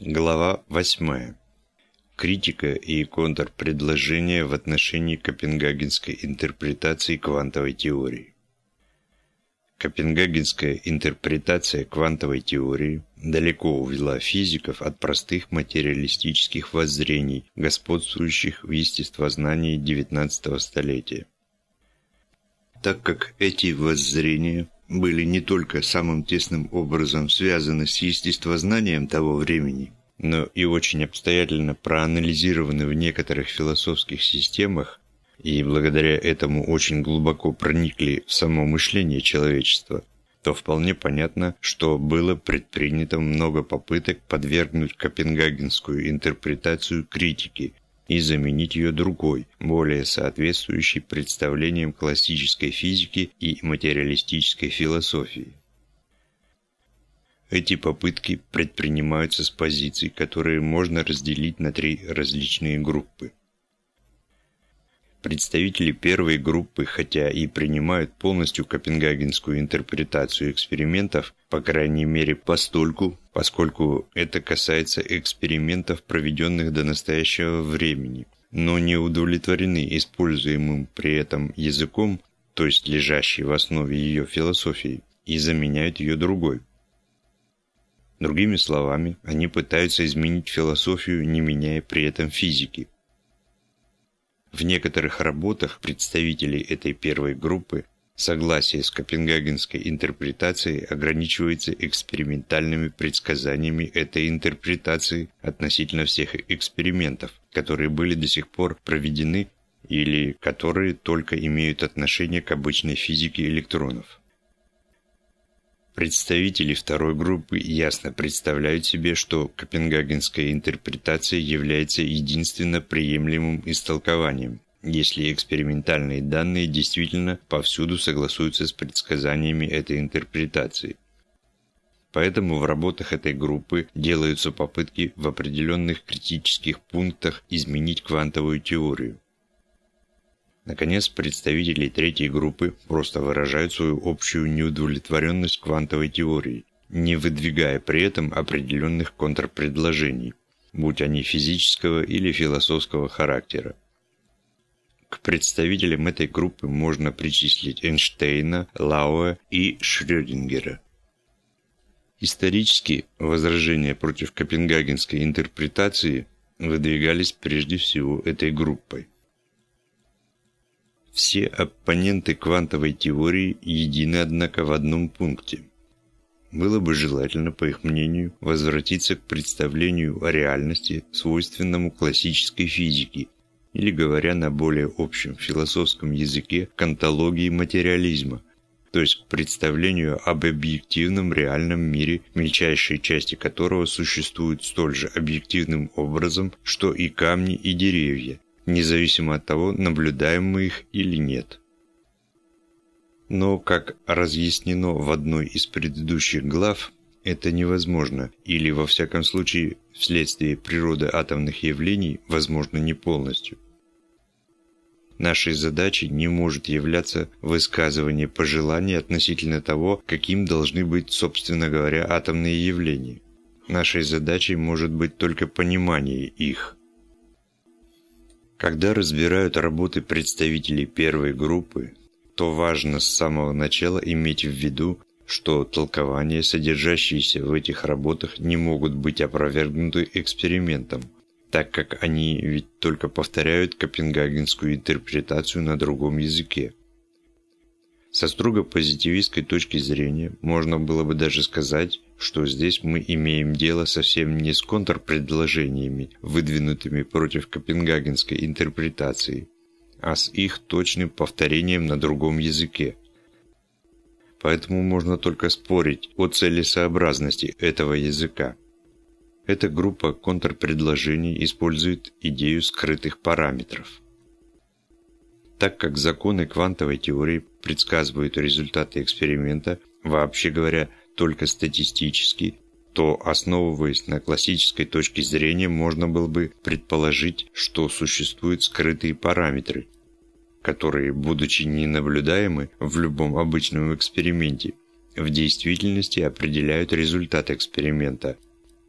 Глава 8. Критика и контрпредложения в отношении копенгагенской интерпретации квантовой теории. Копенгагенская интерпретация квантовой теории далеко увела физиков от простых материалистических воззрений, господствующих в естествознании XIX столетия. Так как эти воззрения были не только самым тесным образом связаны с естествознанием того времени, но и очень обстоятельно проанализированы в некоторых философских системах, и благодаря этому очень глубоко проникли в само мышление человечества, то вполне понятно, что было предпринято много попыток подвергнуть копенгагенскую интерпретацию критики и заменить ее другой, более соответствующей представлениям классической физики и материалистической философии. Эти попытки предпринимаются с позиций, которые можно разделить на три различные группы. Представители первой группы, хотя и принимают полностью копенгагенскую интерпретацию экспериментов, по крайней мере постольку, поскольку это касается экспериментов, проведенных до настоящего времени, но не удовлетворены используемым при этом языком, то есть лежащей в основе ее философии, и заменяют ее другой. Другими словами, они пытаются изменить философию, не меняя при этом физики. В некоторых работах представителей этой первой группы согласие с копенгагенской интерпретацией ограничивается экспериментальными предсказаниями этой интерпретации относительно всех экспериментов, которые были до сих пор проведены или которые только имеют отношение к обычной физике электронов. Представители второй группы ясно представляют себе, что копенгагенская интерпретация является единственно приемлемым истолкованием, если экспериментальные данные действительно повсюду согласуются с предсказаниями этой интерпретации. Поэтому в работах этой группы делаются попытки в определенных критических пунктах изменить квантовую теорию. Наконец, представители третьей группы просто выражают свою общую неудовлетворенность квантовой теорией, не выдвигая при этом определенных контрпредложений, будь они физического или философского характера. К представителям этой группы можно причислить Эйнштейна, Лауэ и Шрёдингера. Исторически возражения против копенгагенской интерпретации выдвигались прежде всего этой группой. Все оппоненты квантовой теории едины, однако, в одном пункте. Было бы желательно, по их мнению, возвратиться к представлению о реальности, свойственному классической физике, или, говоря на более общем философском языке, к антологии материализма, то есть к представлению об объективном реальном мире, мельчайшие части которого существуют столь же объективным образом, что и камни и деревья, независимо от того, наблюдаем мы их или нет. Но, как разъяснено в одной из предыдущих глав, это невозможно, или, во всяком случае, вследствие природы атомных явлений, возможно не полностью. Нашей задачей не может являться высказывание пожеланий относительно того, каким должны быть, собственно говоря, атомные явления. Нашей задачей может быть только понимание их – когда разбирают работы представителей первой группы, то важно с самого начала иметь в виду, что толкования, содержащиеся в этих работах, не могут быть опровергнуты экспериментом, так как они ведь только повторяют копенгагенскую интерпретацию на другом языке. Со строго позитивистской точки зрения можно было бы даже сказать, что здесь мы имеем дело совсем не с контрпредложениями, выдвинутыми против копенгагенской интерпретации, а с их точным повторением на другом языке. Поэтому можно только спорить о целесообразности этого языка. Эта группа контрпредложений использует идею скрытых параметров. Так как законы квантовой теории предсказывают результаты эксперимента, вообще говоря, только статистически, то, основываясь на классической точке зрения, можно было бы предположить, что существуют скрытые параметры, которые, будучи ненаблюдаемы в любом обычном эксперименте, в действительности определяют результат эксперимента,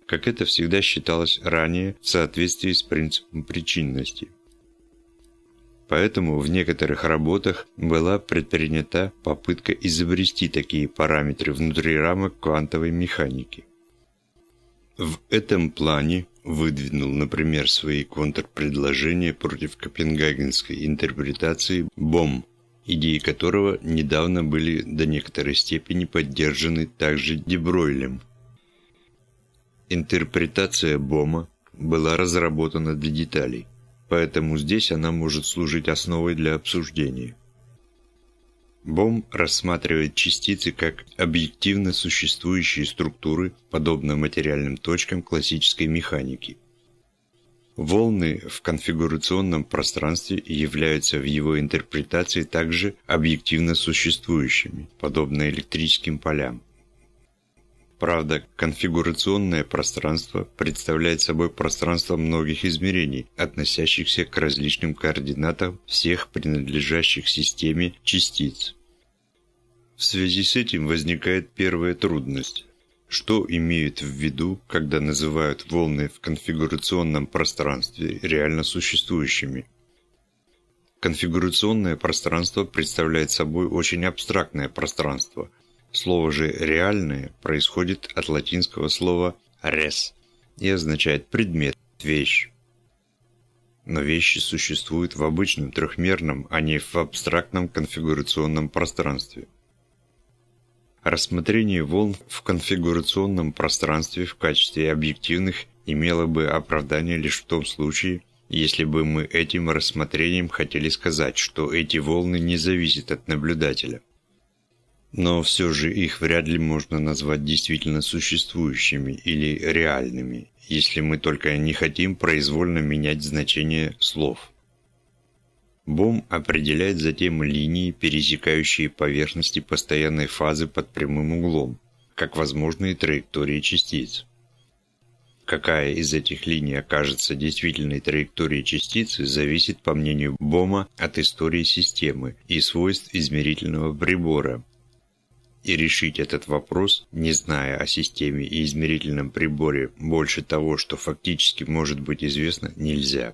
как это всегда считалось ранее в соответствии с принципом причинности. Поэтому в некоторых работах была предпринята попытка изобрести такие параметры внутри рамок квантовой механики. В этом плане выдвинул, например, свои контрпредложения против копенгагенской интерпретации Бом, идеи которого недавно были до некоторой степени поддержаны также Дебройлем. Интерпретация Бома была разработана для деталей, поэтому здесь она может служить основой для обсуждения. Бом рассматривает частицы как объективно существующие структуры, подобно материальным точкам классической механики. Волны в конфигурационном пространстве являются в его интерпретации также объективно существующими, подобно электрическим полям. Правда, конфигурационное пространство представляет собой пространство многих измерений, относящихся к различным координатам всех принадлежащих системе частиц. В связи с этим возникает первая трудность. Что имеют в виду, когда называют волны в конфигурационном пространстве реально существующими? Конфигурационное пространство представляет собой очень абстрактное пространство – Слово же «реальное» происходит от латинского слова «res» и означает предмет, вещь. Но вещи существуют в обычном трехмерном, а не в абстрактном конфигурационном пространстве. Рассмотрение волн в конфигурационном пространстве в качестве объективных имело бы оправдание лишь в том случае, если бы мы этим рассмотрением хотели сказать, что эти волны не зависят от наблюдателя – но все же их вряд ли можно назвать действительно существующими или реальными, если мы только не хотим произвольно менять значение слов. Бом определяет затем линии, пересекающие поверхности постоянной фазы под прямым углом, как возможные траектории частиц. Какая из этих линий окажется действительной траекторией частицы, зависит, по мнению Бома, от истории системы и свойств измерительного прибора, и решить этот вопрос, не зная о системе и измерительном приборе больше того, что фактически может быть известно, нельзя.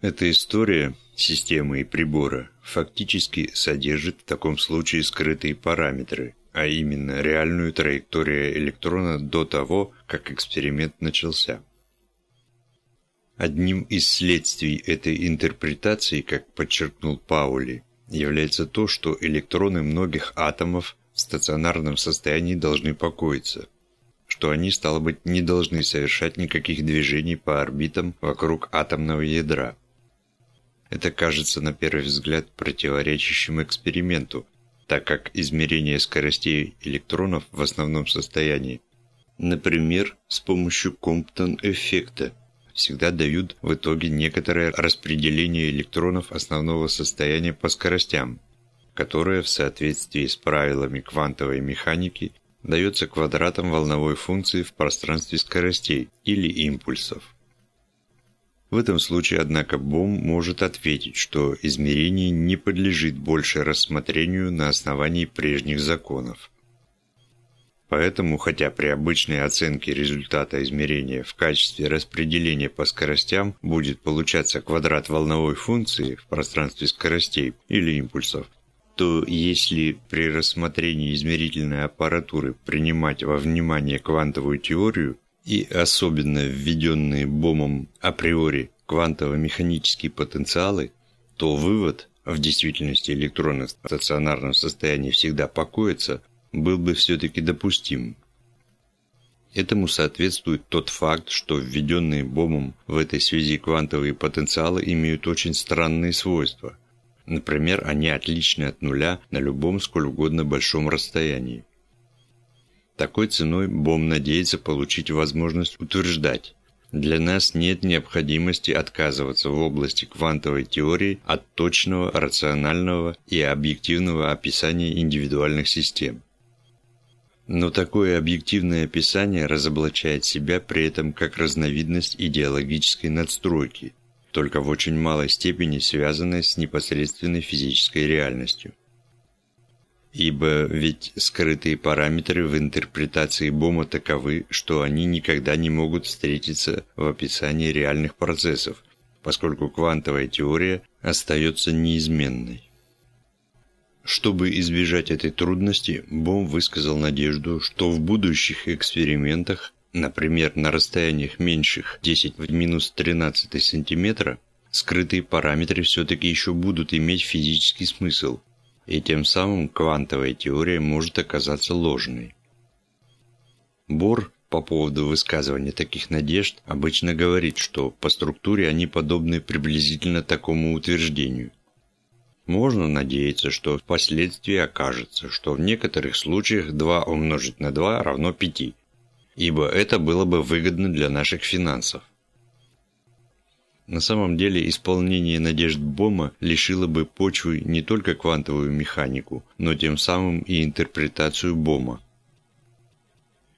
Эта история системы и прибора фактически содержит в таком случае скрытые параметры, а именно реальную траекторию электрона до того, как эксперимент начался. Одним из следствий этой интерпретации, как подчеркнул Паули, является то, что электроны многих атомов в стационарном состоянии должны покоиться, что они, стало быть, не должны совершать никаких движений по орбитам вокруг атомного ядра. Это кажется на первый взгляд противоречащим эксперименту, так как измерение скоростей электронов в основном состоянии, например, с помощью Комптон-эффекта, всегда дают в итоге некоторое распределение электронов основного состояния по скоростям, которое в соответствии с правилами квантовой механики дается квадратом волновой функции в пространстве скоростей или импульсов. В этом случае, однако, Бом может ответить, что измерение не подлежит больше рассмотрению на основании прежних законов. Поэтому, хотя при обычной оценке результата измерения в качестве распределения по скоростям будет получаться квадрат волновой функции в пространстве скоростей или импульсов, то если при рассмотрении измерительной аппаратуры принимать во внимание квантовую теорию и особенно введенные Бомом априори квантово-механические потенциалы, то вывод в действительности электроны в стационарном состоянии всегда покоятся был бы все-таки допустим. Этому соответствует тот факт, что введенные Бомом в этой связи квантовые потенциалы имеют очень странные свойства. Например, они отличны от нуля на любом сколь угодно большом расстоянии. Такой ценой Бом надеется получить возможность утверждать, для нас нет необходимости отказываться в области квантовой теории от точного, рационального и объективного описания индивидуальных систем. Но такое объективное описание разоблачает себя при этом как разновидность идеологической надстройки, только в очень малой степени связанной с непосредственной физической реальностью. ибо ведь скрытые параметры в интерпретации Бома таковы, что они никогда не могут встретиться в описании реальных процессов, поскольку квантовая теория остается неизменной. Чтобы избежать этой трудности, Бом высказал надежду, что в будущих экспериментах, например, на расстояниях меньших 10 в минус 13 сантиметра, скрытые параметры все-таки еще будут иметь физический смысл, и тем самым квантовая теория может оказаться ложной. Бор по поводу высказывания таких надежд обычно говорит, что по структуре они подобны приблизительно такому утверждению. Можно надеяться, что впоследствии окажется, что в некоторых случаях 2 умножить на 2 равно 5, ибо это было бы выгодно для наших финансов. На самом деле исполнение надежд Бома лишило бы почвы не только квантовую механику, но тем самым и интерпретацию Бома.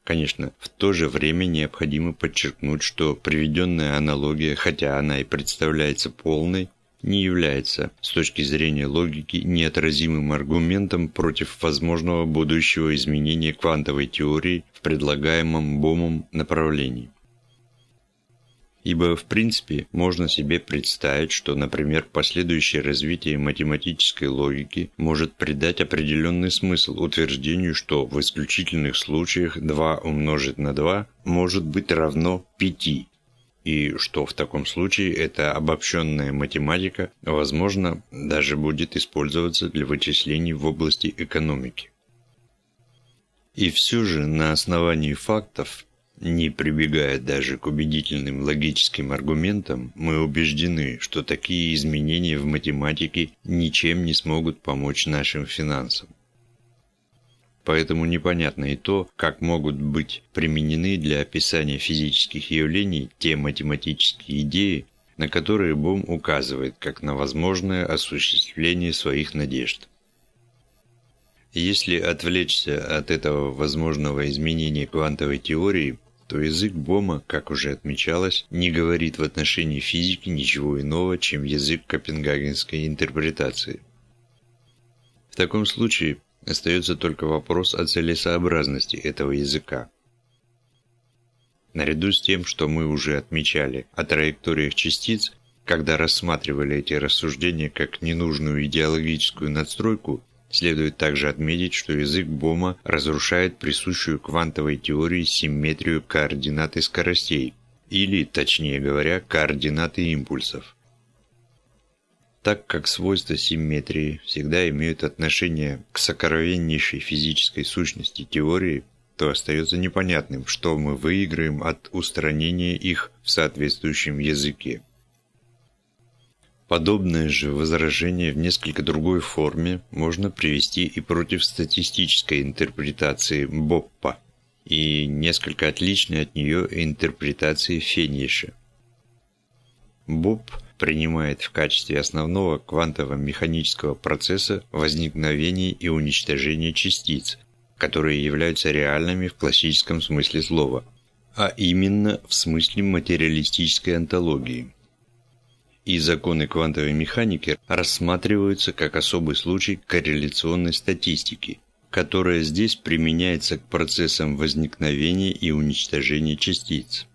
Конечно, в то же время необходимо подчеркнуть, что приведенная аналогия, хотя она и представляется полной, не является, с точки зрения логики, неотразимым аргументом против возможного будущего изменения квантовой теории в предлагаемом Бомом направлении. Ибо, в принципе, можно себе представить, что, например, последующее развитие математической логики может придать определенный смысл утверждению, что в исключительных случаях 2 умножить на 2 может быть равно 5, и что в таком случае эта обобщенная математика, возможно, даже будет использоваться для вычислений в области экономики. И все же на основании фактов, не прибегая даже к убедительным логическим аргументам, мы убеждены, что такие изменения в математике ничем не смогут помочь нашим финансам. Поэтому непонятно и то, как могут быть применены для описания физических явлений те математические идеи, на которые Бом указывает как на возможное осуществление своих надежд. Если отвлечься от этого возможного изменения квантовой теории, то язык Бома, как уже отмечалось, не говорит в отношении физики ничего иного, чем язык копенгагенской интерпретации. В таком случае Остается только вопрос о целесообразности этого языка. Наряду с тем, что мы уже отмечали о траекториях частиц, когда рассматривали эти рассуждения как ненужную идеологическую надстройку, следует также отметить, что язык Бома разрушает присущую квантовой теории симметрию координаты скоростей, или, точнее говоря, координаты импульсов. Так как свойства симметрии всегда имеют отношение к сокровеннейшей физической сущности теории, то остается непонятным, что мы выиграем от устранения их в соответствующем языке. Подобное же возражение в несколько другой форме можно привести и против статистической интерпретации Боппа и несколько отличной от нее интерпретации Феньеша. Бопп принимает в качестве основного квантово-механического процесса возникновение и уничтожение частиц, которые являются реальными в классическом смысле слова, а именно в смысле материалистической онтологии. И законы квантовой механики рассматриваются как особый случай корреляционной статистики, которая здесь применяется к процессам возникновения и уничтожения частиц.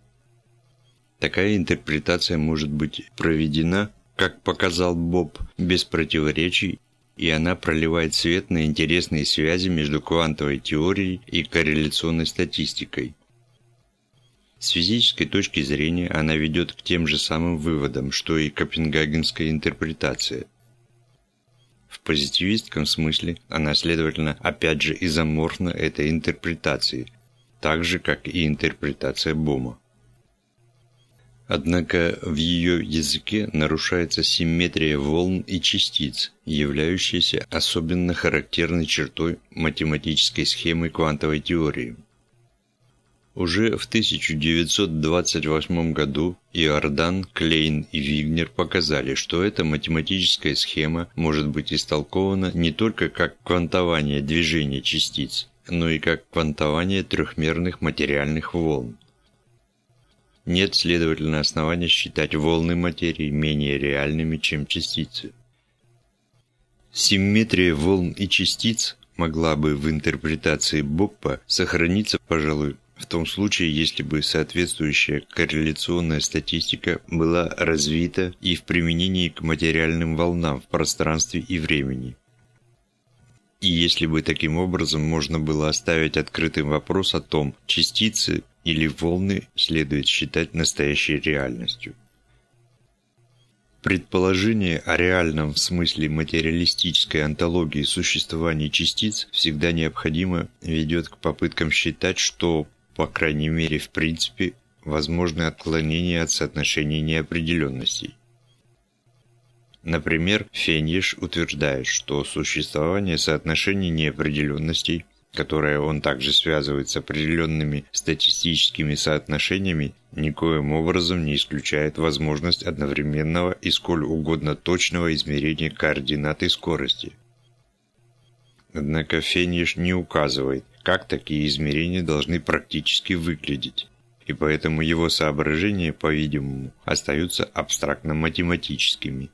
Такая интерпретация может быть проведена, как показал Боб, без противоречий, и она проливает свет на интересные связи между квантовой теорией и корреляционной статистикой. С физической точки зрения она ведет к тем же самым выводам, что и копенгагенская интерпретация. В позитивистском смысле она, следовательно, опять же изоморфна этой интерпретации, так же, как и интерпретация Бома. Однако в ее языке нарушается симметрия волн и частиц, являющаяся особенно характерной чертой математической схемы квантовой теории. Уже в 1928 году Иордан, Клейн и Вигнер показали, что эта математическая схема может быть истолкована не только как квантование движения частиц, но и как квантование трехмерных материальных волн. Нет, следовательно, основания считать волны материи менее реальными, чем частицы. Симметрия волн и частиц могла бы в интерпретации Боппа сохраниться, пожалуй, в том случае, если бы соответствующая корреляционная статистика была развита и в применении к материальным волнам в пространстве и времени. И если бы таким образом можно было оставить открытым вопрос о том, частицы или волны следует считать настоящей реальностью. Предположение о реальном в смысле материалистической антологии существования частиц всегда необходимо ведет к попыткам считать, что по крайней мере в принципе, возможны отклонения от соотношения неопределенностей. Например, Феньеш утверждает, что существование соотношений неопределенностей, которое он также связывает с определенными статистическими соотношениями, никоим образом не исключает возможность одновременного и сколь угодно точного измерения координаты скорости. Однако Феньеш не указывает, как такие измерения должны практически выглядеть, и поэтому его соображения, по-видимому, остаются абстрактно-математическими.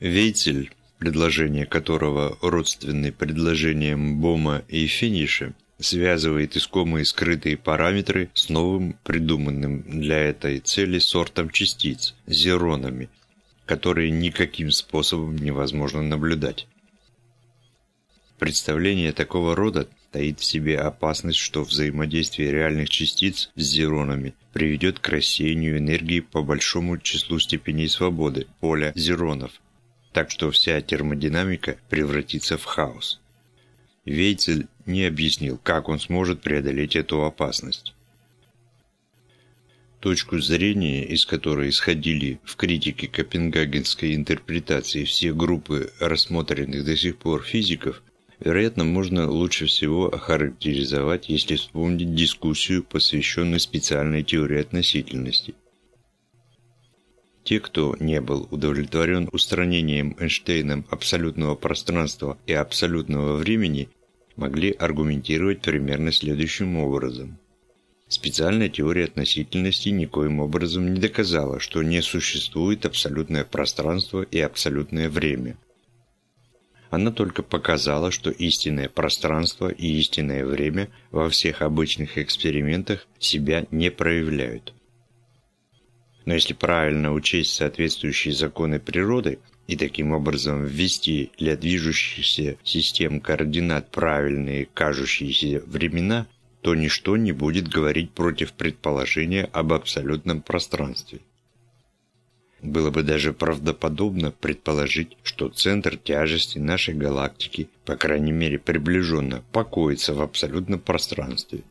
Вейцель, предложение которого родственны предложениям Бома и Финиша, связывает искомые скрытые параметры с новым придуманным для этой цели сортом частиц – зеронами, которые никаким способом невозможно наблюдать. Представление такого рода таит в себе опасность, что взаимодействие реальных частиц с зеронами приведет к рассеянию энергии по большому числу степеней свободы, поля зеронов, так что вся термодинамика превратится в хаос. Вейцель не объяснил, как он сможет преодолеть эту опасность. Точку зрения, из которой исходили в критике копенгагенской интерпретации все группы рассмотренных до сих пор физиков, вероятно, можно лучше всего охарактеризовать, если вспомнить дискуссию, посвященную специальной теории относительности. Те, кто не был удовлетворен устранением Эйнштейном абсолютного пространства и абсолютного времени, могли аргументировать примерно следующим образом. Специальная теория относительности никоим образом не доказала, что не существует абсолютное пространство и абсолютное время – она только показала, что истинное пространство и истинное время во всех обычных экспериментах себя не проявляют. Но если правильно учесть соответствующие законы природы и таким образом ввести для движущихся систем координат правильные кажущиеся времена, то ничто не будет говорить против предположения об абсолютном пространстве. Было бы даже правдоподобно предположить, что центр тяжести нашей галактики, по крайней мере приближенно, покоится в абсолютном пространстве.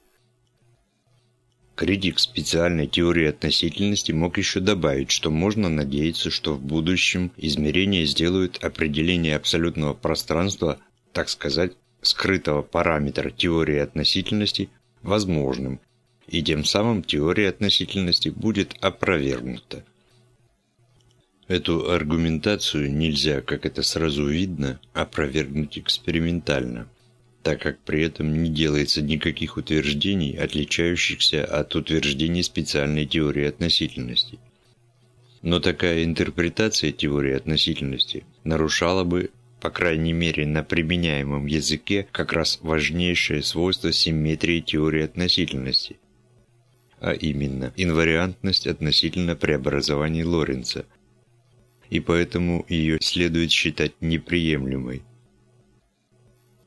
Критик специальной теории относительности мог еще добавить, что можно надеяться, что в будущем измерения сделают определение абсолютного пространства, так сказать, скрытого параметра теории относительности, возможным, и тем самым теория относительности будет опровергнута. Эту аргументацию нельзя, как это сразу видно, опровергнуть экспериментально, так как при этом не делается никаких утверждений, отличающихся от утверждений специальной теории относительности. Но такая интерпретация теории относительности нарушала бы, по крайней мере на применяемом языке, как раз важнейшее свойство симметрии теории относительности, а именно инвариантность относительно преобразований Лоренца – и поэтому ее следует считать неприемлемой.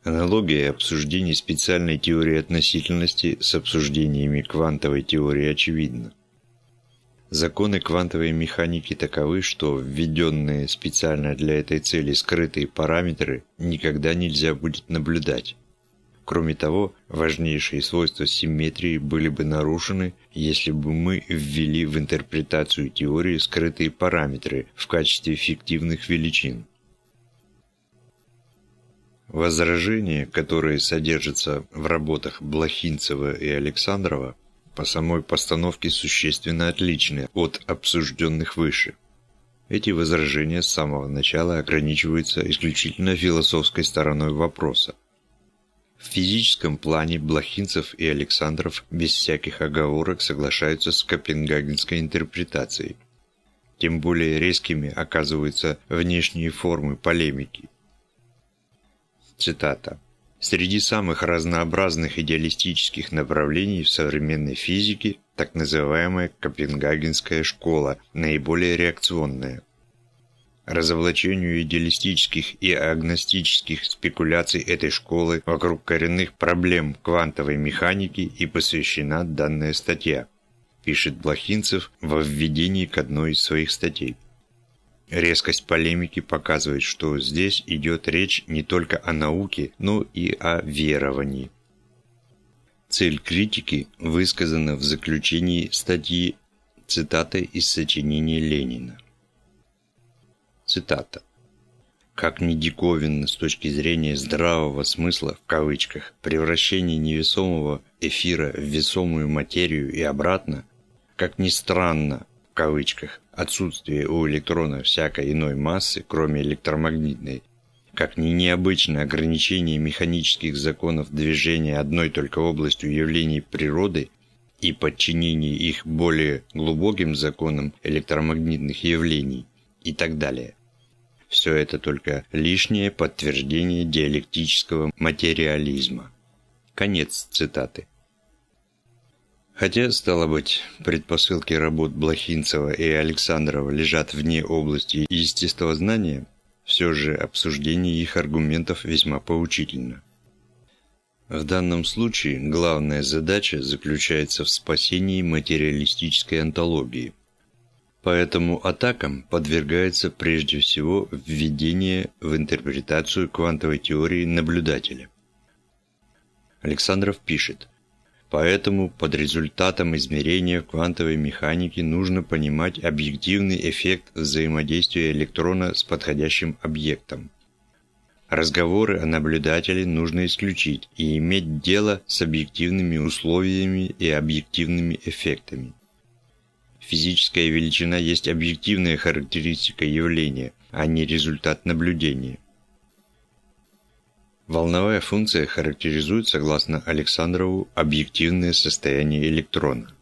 Аналогия обсуждений специальной теории относительности с обсуждениями квантовой теории очевидна. Законы квантовой механики таковы, что введенные специально для этой цели скрытые параметры никогда нельзя будет наблюдать. Кроме того, важнейшие свойства симметрии были бы нарушены, если бы мы ввели в интерпретацию теории скрытые параметры в качестве фиктивных величин. Возражения, которые содержатся в работах Блохинцева и Александрова, по самой постановке существенно отличны от обсужденных выше. Эти возражения с самого начала ограничиваются исключительно философской стороной вопроса. В физическом плане Блохинцев и Александров без всяких оговорок соглашаются с копенгагенской интерпретацией. Тем более резкими оказываются внешние формы полемики. Цитата. Среди самых разнообразных идеалистических направлений в современной физике так называемая Копенгагенская школа, наиболее реакционная. Разоблачению идеалистических и агностических спекуляций этой школы вокруг коренных проблем квантовой механики и посвящена данная статья, пишет Блохинцев во введении к одной из своих статей. Резкость полемики показывает, что здесь идет речь не только о науке, но и о веровании. Цель критики высказана в заключении статьи цитатой из сочинения Ленина. Цитата. Как ни диковинно с точки зрения здравого смысла, в кавычках, превращение невесомого эфира в весомую материю и обратно, как ни странно, в кавычках, отсутствие у электрона всякой иной массы, кроме электромагнитной, как ни необычное ограничение механических законов движения одной только областью явлений природы и подчинение их более глубоким законам электромагнитных явлений и так далее. Все это только лишнее подтверждение диалектического материализма. Конец цитаты. Хотя, стало быть, предпосылки работ Блохинцева и Александрова лежат вне области естествознания, все же обсуждение их аргументов весьма поучительно. В данном случае главная задача заключается в спасении материалистической антологии. Поэтому атакам подвергается прежде всего введение в интерпретацию квантовой теории наблюдателя. Александров пишет, Поэтому под результатом измерения квантовой механики нужно понимать объективный эффект взаимодействия электрона с подходящим объектом. Разговоры о наблюдателе нужно исключить и иметь дело с объективными условиями и объективными эффектами. Физическая величина есть объективная характеристика явления, а не результат наблюдения. Волновая функция характеризует, согласно Александрову, объективное состояние электрона.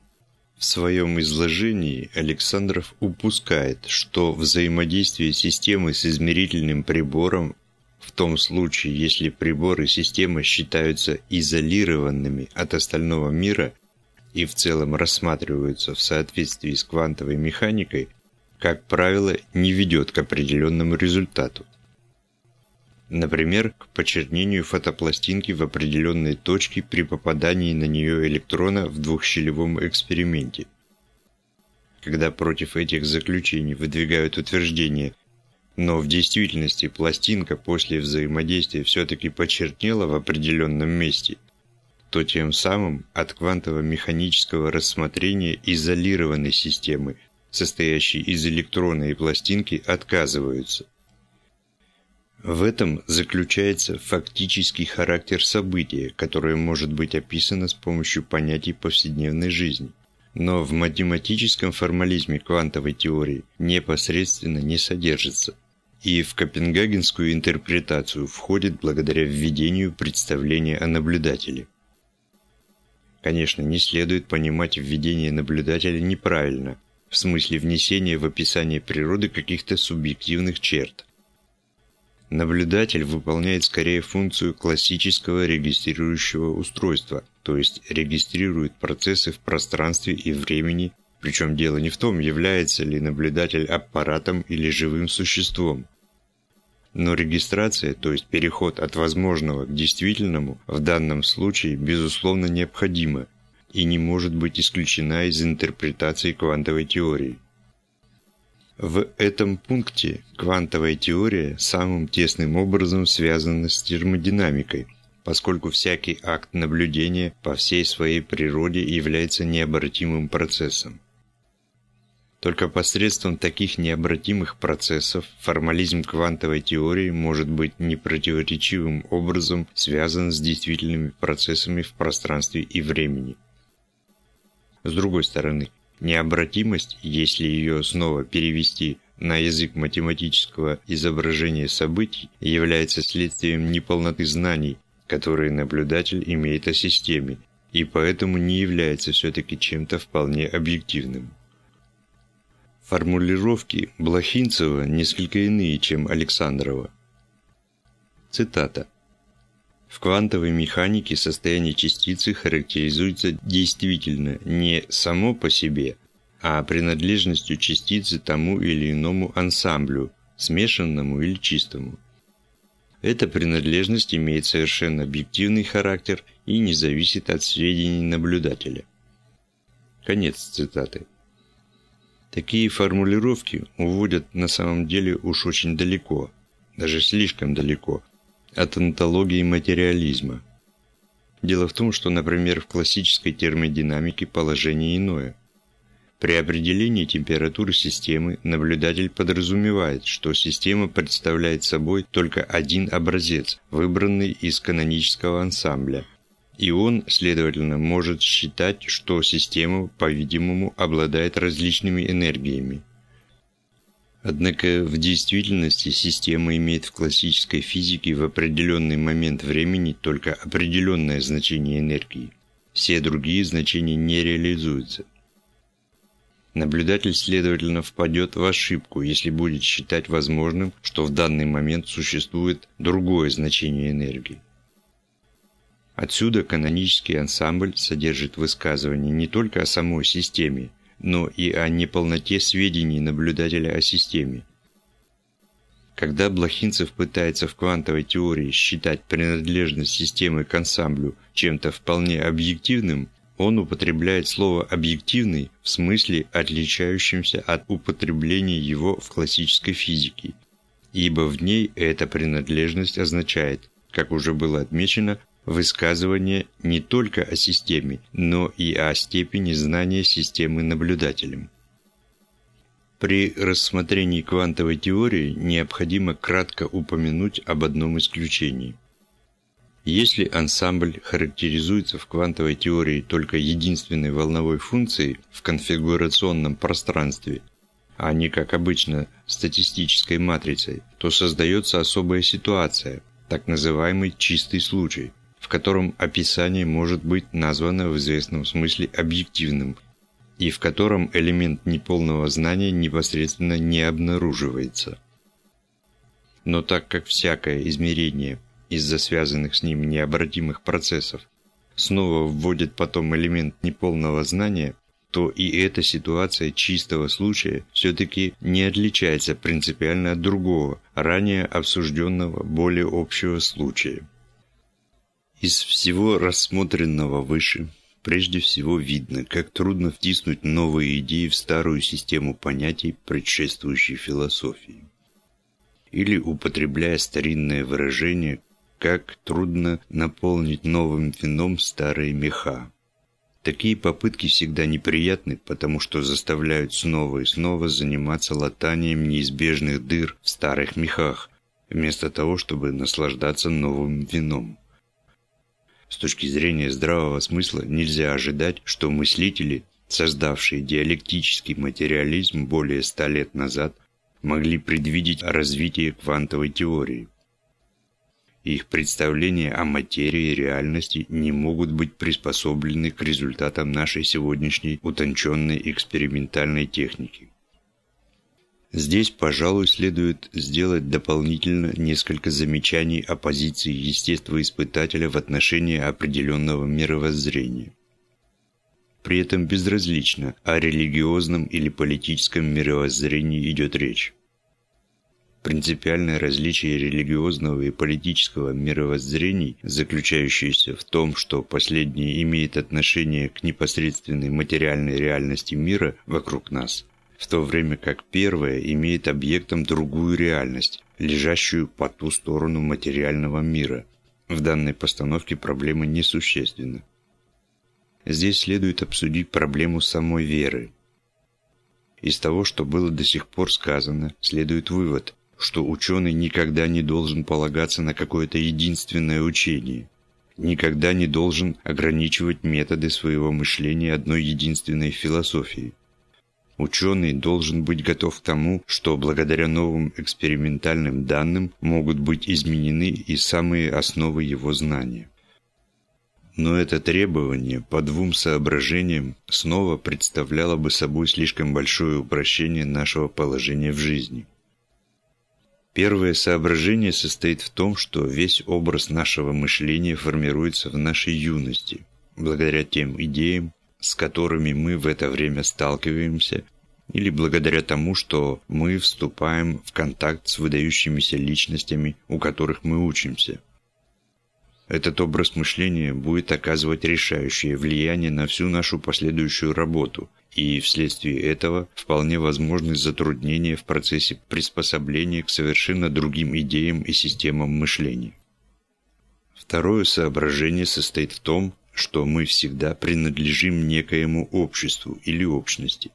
В своем изложении Александров упускает, что взаимодействие системы с измерительным прибором в том случае, если приборы системы считаются изолированными от остального мира и в целом рассматриваются в соответствии с квантовой механикой, как правило, не ведет к определенному результату. Например, к почернению фотопластинки в определенной точке при попадании на нее электрона в двухщелевом эксперименте. Когда против этих заключений выдвигают утверждение, но в действительности пластинка после взаимодействия все-таки почернела в определенном месте, то тем самым от квантово-механического рассмотрения изолированной системы, состоящей из электрона и пластинки, отказываются – в этом заключается фактический характер события, которое может быть описано с помощью понятий повседневной жизни. Но в математическом формализме квантовой теории непосредственно не содержится. И в копенгагенскую интерпретацию входит благодаря введению представления о наблюдателе. Конечно, не следует понимать введение наблюдателя неправильно, в смысле внесения в описание природы каких-то субъективных черт. Наблюдатель выполняет скорее функцию классического регистрирующего устройства, то есть регистрирует процессы в пространстве и времени, причем дело не в том, является ли наблюдатель аппаратом или живым существом. Но регистрация, то есть переход от возможного к действительному, в данном случае безусловно необходима и не может быть исключена из интерпретации квантовой теории. В этом пункте квантовая теория самым тесным образом связана с термодинамикой, поскольку всякий акт наблюдения по всей своей природе является необратимым процессом. Только посредством таких необратимых процессов формализм квантовой теории может быть непротиворечивым образом связан с действительными процессами в пространстве и времени. С другой стороны, Необратимость, если ее снова перевести на язык математического изображения событий, является следствием неполноты знаний, которые наблюдатель имеет о системе, и поэтому не является все-таки чем-то вполне объективным. Формулировки Блохинцева несколько иные, чем Александрова. Цитата. В квантовой механике состояние частицы характеризуется действительно не само по себе, а принадлежностью частицы тому или иному ансамблю, смешанному или чистому. Эта принадлежность имеет совершенно объективный характер и не зависит от сведений наблюдателя. Конец цитаты. Такие формулировки уводят на самом деле уж очень далеко, даже слишком далеко, от онтологии материализма. Дело в том, что, например, в классической термодинамике положение иное. При определении температуры системы наблюдатель подразумевает, что система представляет собой только один образец, выбранный из канонического ансамбля, и он, следовательно, может считать, что система, по-видимому, обладает различными энергиями. Однако в действительности система имеет в классической физике в определенный момент времени только определенное значение энергии. Все другие значения не реализуются. Наблюдатель, следовательно, впадет в ошибку, если будет считать возможным, что в данный момент существует другое значение энергии. Отсюда канонический ансамбль содержит высказывание не только о самой системе, но и о неполноте сведений наблюдателя о системе. Когда Блохинцев пытается в квантовой теории считать принадлежность системы к ансамблю чем-то вполне объективным, он употребляет слово «объективный» в смысле, отличающемся от употребления его в классической физике, ибо в ней эта принадлежность означает, как уже было отмечено, высказывание не только о системе, но и о степени знания системы наблюдателем. При рассмотрении квантовой теории необходимо кратко упомянуть об одном исключении. Если ансамбль характеризуется в квантовой теории только единственной волновой функцией в конфигурационном пространстве, а не, как обычно, статистической матрицей, то создается особая ситуация, так называемый чистый случай, в котором описание может быть названо в известном смысле объективным и в котором элемент неполного знания непосредственно не обнаруживается. Но так как всякое измерение из-за связанных с ним необратимых процессов снова вводит потом элемент неполного знания, то и эта ситуация чистого случая все-таки не отличается принципиально от другого, ранее обсужденного более общего случая. Из всего рассмотренного выше прежде всего видно, как трудно втиснуть новые идеи в старую систему понятий предшествующей философии. Или, употребляя старинное выражение, как трудно наполнить новым вином старые меха. Такие попытки всегда неприятны, потому что заставляют снова и снова заниматься латанием неизбежных дыр в старых мехах, вместо того, чтобы наслаждаться новым вином. С точки зрения здравого смысла нельзя ожидать, что мыслители, создавшие диалектический материализм более ста лет назад, могли предвидеть развитие квантовой теории. Их представления о материи и реальности не могут быть приспособлены к результатам нашей сегодняшней утонченной экспериментальной техники. Здесь, пожалуй, следует сделать дополнительно несколько замечаний о позиции естествоиспытателя в отношении определенного мировоззрения. При этом безразлично, о религиозном или политическом мировоззрении идет речь. Принципиальное различие религиозного и политического мировоззрений, заключающееся в том, что последнее имеет отношение к непосредственной материальной реальности мира вокруг нас – в то время как первое имеет объектом другую реальность, лежащую по ту сторону материального мира. В данной постановке проблема несущественна. Здесь следует обсудить проблему самой веры. Из того, что было до сих пор сказано, следует вывод, что ученый никогда не должен полагаться на какое-то единственное учение, никогда не должен ограничивать методы своего мышления одной единственной философией. Ученый должен быть готов к тому, что благодаря новым экспериментальным данным могут быть изменены и самые основы его знания. Но это требование по двум соображениям снова представляло бы собой слишком большое упрощение нашего положения в жизни. Первое соображение состоит в том, что весь образ нашего мышления формируется в нашей юности, благодаря тем идеям, с которыми мы в это время сталкиваемся, или благодаря тому, что мы вступаем в контакт с выдающимися личностями, у которых мы учимся. Этот образ мышления будет оказывать решающее влияние на всю нашу последующую работу, и вследствие этого вполне возможны затруднения в процессе приспособления к совершенно другим идеям и системам мышления. Второе соображение состоит в том, что мы всегда принадлежим некоему обществу или общности.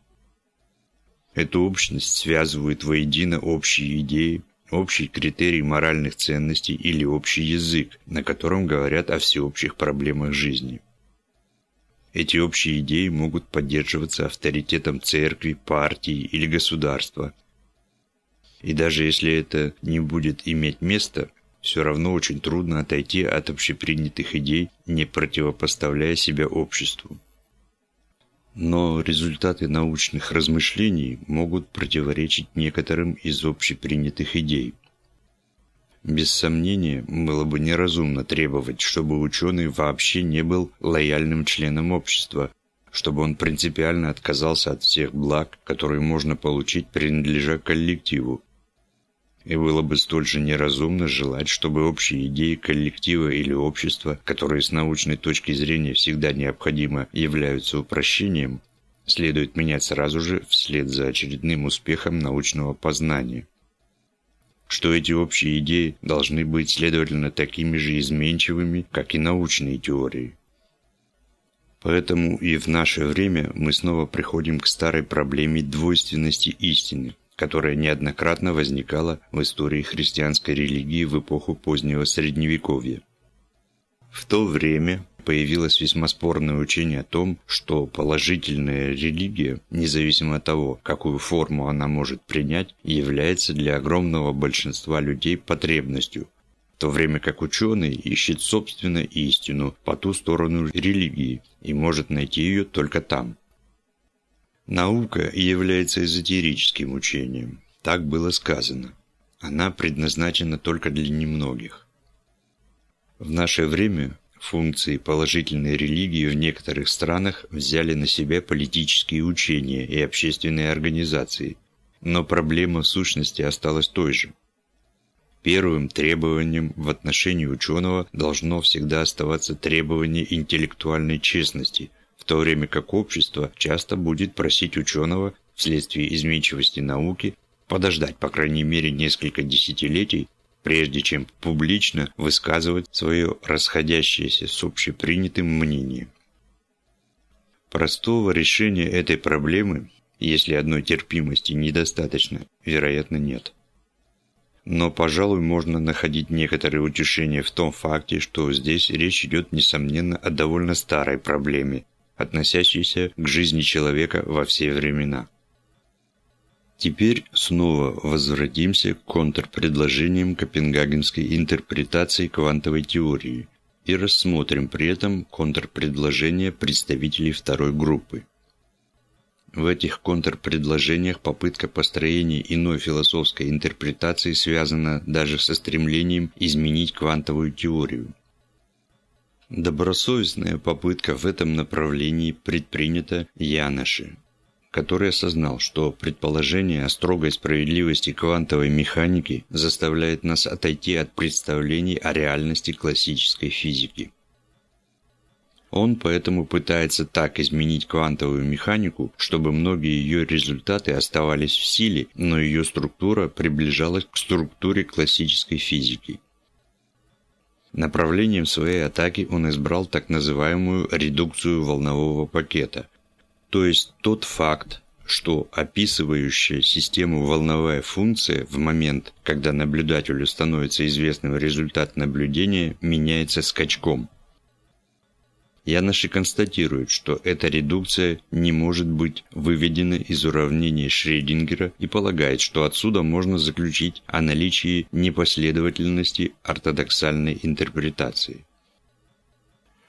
Эту общность связывают воедино общие идеи, общий критерий моральных ценностей или общий язык, на котором говорят о всеобщих проблемах жизни. Эти общие идеи могут поддерживаться авторитетом церкви, партии или государства. И даже если это не будет иметь места, все равно очень трудно отойти от общепринятых идей, не противопоставляя себя обществу. Но результаты научных размышлений могут противоречить некоторым из общепринятых идей. Без сомнения, было бы неразумно требовать, чтобы ученый вообще не был лояльным членом общества, чтобы он принципиально отказался от всех благ, которые можно получить, принадлежа коллективу. И было бы столь же неразумно желать, чтобы общие идеи коллектива или общества, которые с научной точки зрения всегда необходимо являются упрощением, следует менять сразу же вслед за очередным успехом научного познания что эти общие идеи должны быть, следовательно, такими же изменчивыми, как и научные теории. Поэтому и в наше время мы снова приходим к старой проблеме двойственности истины, которая неоднократно возникала в истории христианской религии в эпоху позднего Средневековья. В то время появилось весьма спорное учение о том, что положительная религия, независимо от того, какую форму она может принять, является для огромного большинства людей потребностью, в то время как ученый ищет собственно истину по ту сторону религии и может найти ее только там. Наука является эзотерическим учением, так было сказано. Она предназначена только для немногих. В наше время функции положительной религии в некоторых странах взяли на себя политические учения и общественные организации, но проблема сущности осталась той же. Первым требованием в отношении ученого должно всегда оставаться требование интеллектуальной честности, в то время как общество часто будет просить ученого вследствие изменчивости науки подождать по крайней мере несколько десятилетий, прежде чем публично высказывать свое расходящееся с общепринятым мнением. Простого решения этой проблемы, если одной терпимости недостаточно, вероятно нет. Но, пожалуй, можно находить некоторые утешения в том факте, что здесь речь идет, несомненно, о довольно старой проблеме, относящейся к жизни человека во все времена. Теперь снова возвратимся к контрпредложениям копенгагенской интерпретации квантовой теории и рассмотрим при этом контрпредложения представителей второй группы. В этих контрпредложениях попытка построения иной философской интерпретации связана даже со стремлением изменить квантовую теорию. Добросовестная попытка в этом направлении предпринята Яноши который осознал, что предположение о строгой справедливости квантовой механики заставляет нас отойти от представлений о реальности классической физики. Он поэтому пытается так изменить квантовую механику, чтобы многие ее результаты оставались в силе, но ее структура приближалась к структуре классической физики. Направлением своей атаки он избрал так называемую редукцию волнового пакета, то есть тот факт, что описывающая систему волновая функция в момент, когда наблюдателю становится известным результат наблюдения, меняется скачком. Яноши констатирует, что эта редукция не может быть выведена из уравнения Шрёдингера и полагает, что отсюда можно заключить о наличии непоследовательности ортодоксальной интерпретации.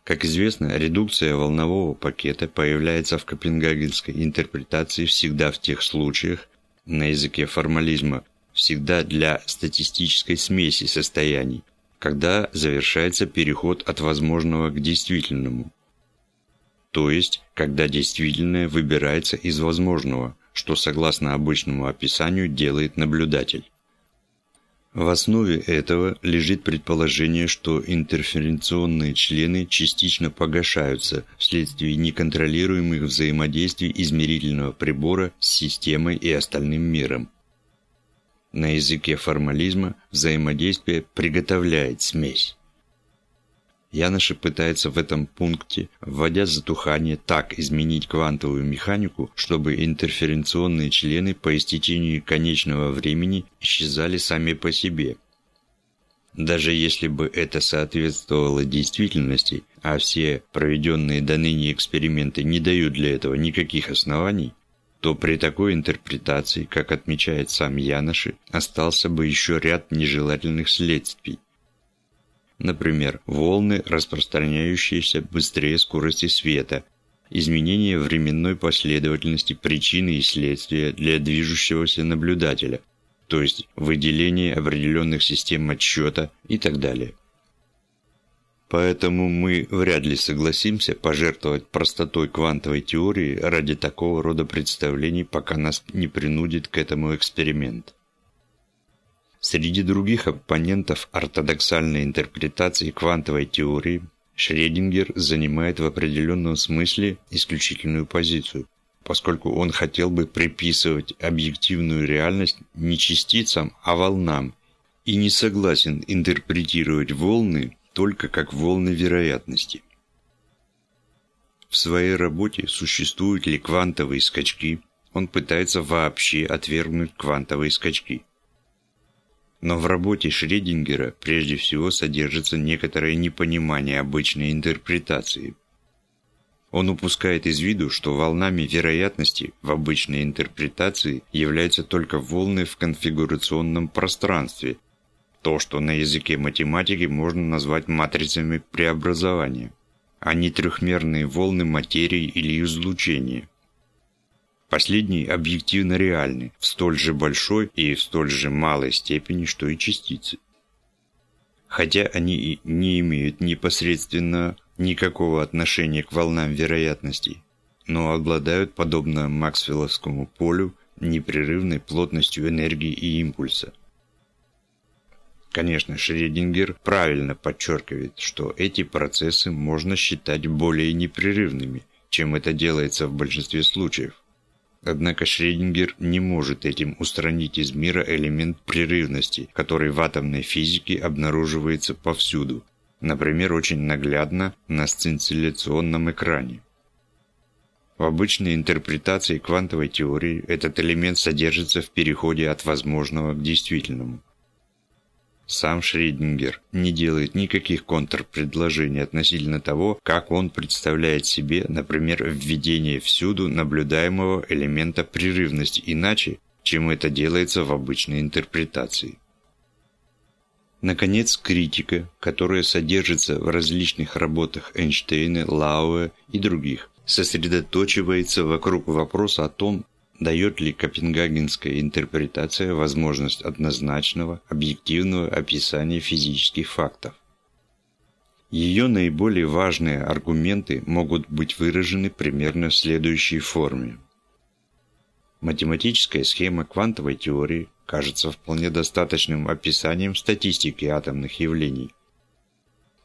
Как известно, редукция волнового пакета появляется в копенгагенской интерпретации всегда в тех случаях, на языке формализма, всегда для статистической смеси состояний, когда завершается переход от возможного к действительному. То есть, когда действительное выбирается из возможного, что согласно обычному описанию делает наблюдатель. В основе этого лежит предположение, что интерференционные члены частично погашаются вследствие неконтролируемых взаимодействий измерительного прибора с системой и остальным миром. На языке формализма взаимодействие приготовляет смесь. Яноши пытается в этом пункте, вводя затухание, так изменить квантовую механику, чтобы интерференционные члены по истечении конечного времени исчезали сами по себе. Даже если бы это соответствовало действительности, а все проведенные до ныне эксперименты не дают для этого никаких оснований, то при такой интерпретации, как отмечает сам Яноши, остался бы еще ряд нежелательных следствий. Например, волны, распространяющиеся быстрее скорости света, изменение временной последовательности причины и следствия для движущегося наблюдателя, то есть выделение определенных систем отсчета и так далее. Поэтому мы вряд ли согласимся пожертвовать простотой квантовой теории ради такого рода представлений, пока нас не принудит к этому эксперимент. Среди других оппонентов ортодоксальной интерпретации квантовой теории Шредингер занимает в определенном смысле исключительную позицию, поскольку он хотел бы приписывать объективную реальность не частицам, а волнам, и не согласен интерпретировать волны только как волны вероятности. В своей работе «Существуют ли квантовые скачки?» он пытается вообще отвергнуть квантовые скачки. Но в работе Шредингера прежде всего содержится некоторое непонимание обычной интерпретации. Он упускает из виду, что волнами вероятности в обычной интерпретации являются только волны в конфигурационном пространстве, то, что на языке математики можно назвать матрицами преобразования, а не трехмерные волны материи или излучения. Последние объективно реальны в столь же большой и в столь же малой степени, что и частицы. Хотя они и не имеют непосредственно никакого отношения к волнам вероятностей, но обладают, подобно Максвелловскому полю, непрерывной плотностью энергии и импульса. Конечно, Шредингер правильно подчеркивает, что эти процессы можно считать более непрерывными, чем это делается в большинстве случаев. Однако Шредингер не может этим устранить из мира элемент прерывности, который в атомной физике обнаруживается повсюду, например, очень наглядно на сцинцилляционном экране. В обычной интерпретации квантовой теории этот элемент содержится в переходе от возможного к действительному – сам Шрейдингер не делает никаких контрпредложений относительно того, как он представляет себе, например, введение всюду наблюдаемого элемента прерывности иначе, чем это делается в обычной интерпретации. Наконец, критика, которая содержится в различных работах Эйнштейна, Лауэ и других, сосредоточивается вокруг вопроса о том, Дает ли копенгагенская интерпретация возможность однозначного, объективного описания физических фактов? Ее наиболее важные аргументы могут быть выражены примерно в следующей форме. Математическая схема квантовой теории кажется вполне достаточным описанием статистики атомных явлений.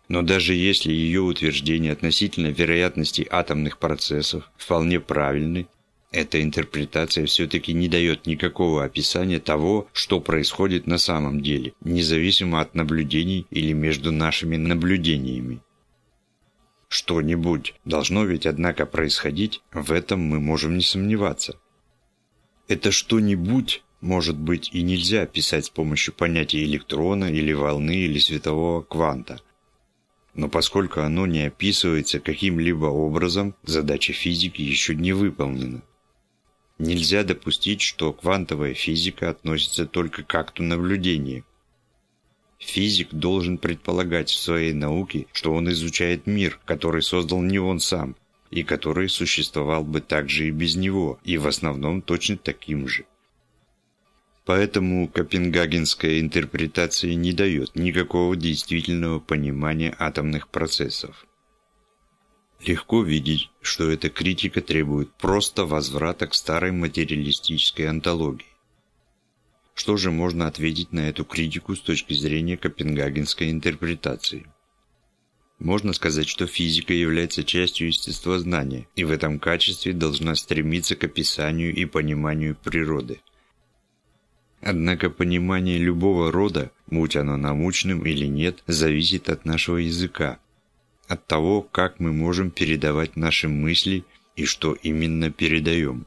Но даже если ее утверждения относительно вероятности атомных процессов вполне правильны эта интерпретация все-таки не дает никакого описания того, что происходит на самом деле, независимо от наблюдений или между нашими наблюдениями. Что-нибудь должно ведь, однако, происходить, в этом мы можем не сомневаться. Это что-нибудь, может быть, и нельзя описать с помощью понятия электрона или волны или светового кванта. Но поскольку оно не описывается каким-либо образом, задача физики еще не выполнена. Нельзя допустить, что квантовая физика относится только к акту наблюдения. Физик должен предполагать в своей науке, что он изучает мир, который создал не он сам, и который существовал бы также и без него, и в основном точно таким же. Поэтому копенгагенская интерпретация не дает никакого действительного понимания атомных процессов. Легко видеть, что эта критика требует просто возврата к старой материалистической антологии. Что же можно ответить на эту критику с точки зрения копенгагенской интерпретации? Можно сказать, что физика является частью естествознания и в этом качестве должна стремиться к описанию и пониманию природы. Однако понимание любого рода, будь оно научным или нет, зависит от нашего языка, от того, как мы можем передавать наши мысли и что именно передаем.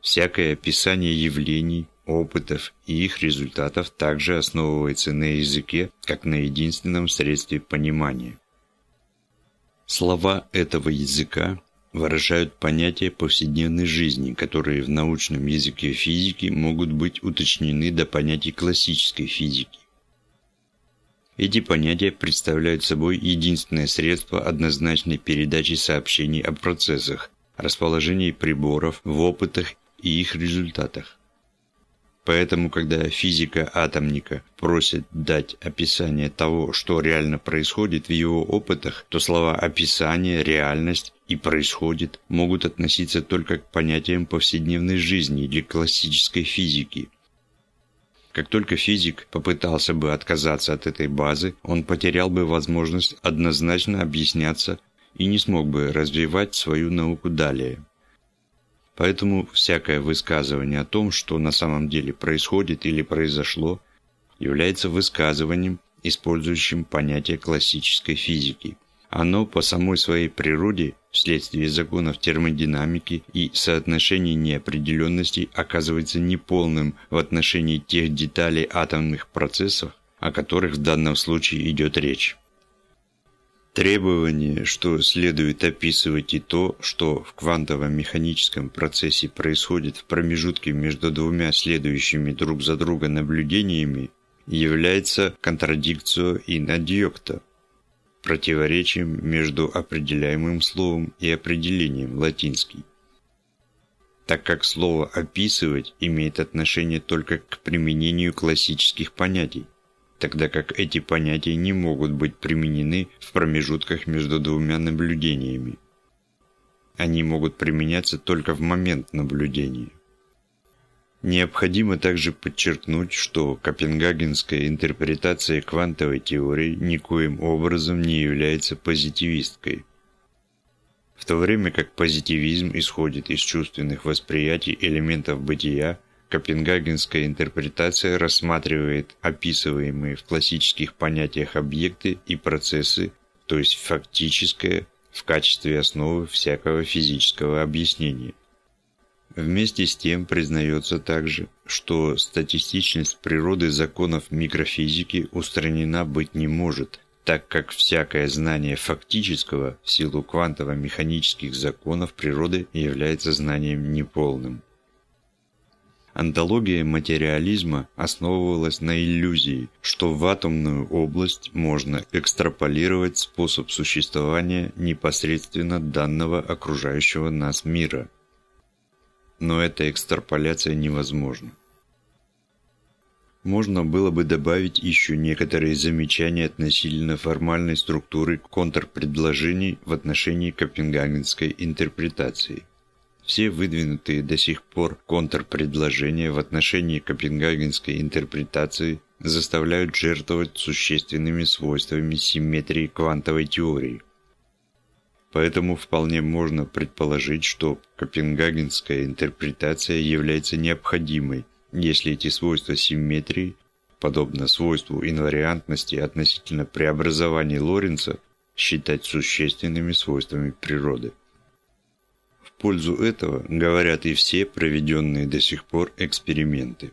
Всякое описание явлений, опытов и их результатов также основывается на языке, как на единственном средстве понимания. Слова этого языка выражают понятия повседневной жизни, которые в научном языке физики могут быть уточнены до понятий классической физики. Эти понятия представляют собой единственное средство однозначной передачи сообщений о процессах, расположении приборов в опытах и их результатах. Поэтому, когда физика атомника просит дать описание того, что реально происходит в его опытах, то слова «описание», «реальность» и «происходит» могут относиться только к понятиям повседневной жизни или классической физики. Как только физик попытался бы отказаться от этой базы, он потерял бы возможность однозначно объясняться и не смог бы развивать свою науку далее. Поэтому всякое высказывание о том, что на самом деле происходит или произошло, является высказыванием, использующим понятие классической физики. Оно по самой своей природе, вследствие законов термодинамики и соотношений неопределенностей, оказывается неполным в отношении тех деталей атомных процессов, о которых в данном случае идет речь. Требование, что следует описывать и то, что в квантово-механическом процессе происходит в промежутке между двумя следующими друг за друга наблюдениями, является контрадикцио in adjecto, противоречием между определяемым словом и определением латинский. Так как слово «описывать» имеет отношение только к применению классических понятий, тогда как эти понятия не могут быть применены в промежутках между двумя наблюдениями. Они могут применяться только в момент наблюдения. Необходимо также подчеркнуть, что копенгагенская интерпретация квантовой теории никоим образом не является позитивисткой. В то время как позитивизм исходит из чувственных восприятий элементов бытия, Копенгагенская интерпретация рассматривает описываемые в классических понятиях объекты и процессы, то есть фактическое, в качестве основы всякого физического объяснения. Вместе с тем признается также, что статистичность природы законов микрофизики устранена быть не может, так как всякое знание фактического в силу квантово-механических законов природы является знанием неполным. Антология материализма основывалась на иллюзии, что в атомную область можно экстраполировать способ существования непосредственно данного окружающего нас мира. Но эта экстраполяция невозможна. Можно было бы добавить еще некоторые замечания относительно формальной структуры контрпредложений в отношении копенгагенской интерпретации – все выдвинутые до сих пор контрпредложения в отношении копенгагенской интерпретации заставляют жертвовать существенными свойствами симметрии квантовой теории. Поэтому вполне можно предположить, что копенгагенская интерпретация является необходимой, если эти свойства симметрии, подобно свойству инвариантности относительно преобразований Лоренца, считать существенными свойствами природы пользу этого говорят и все проведенные до сих пор эксперименты.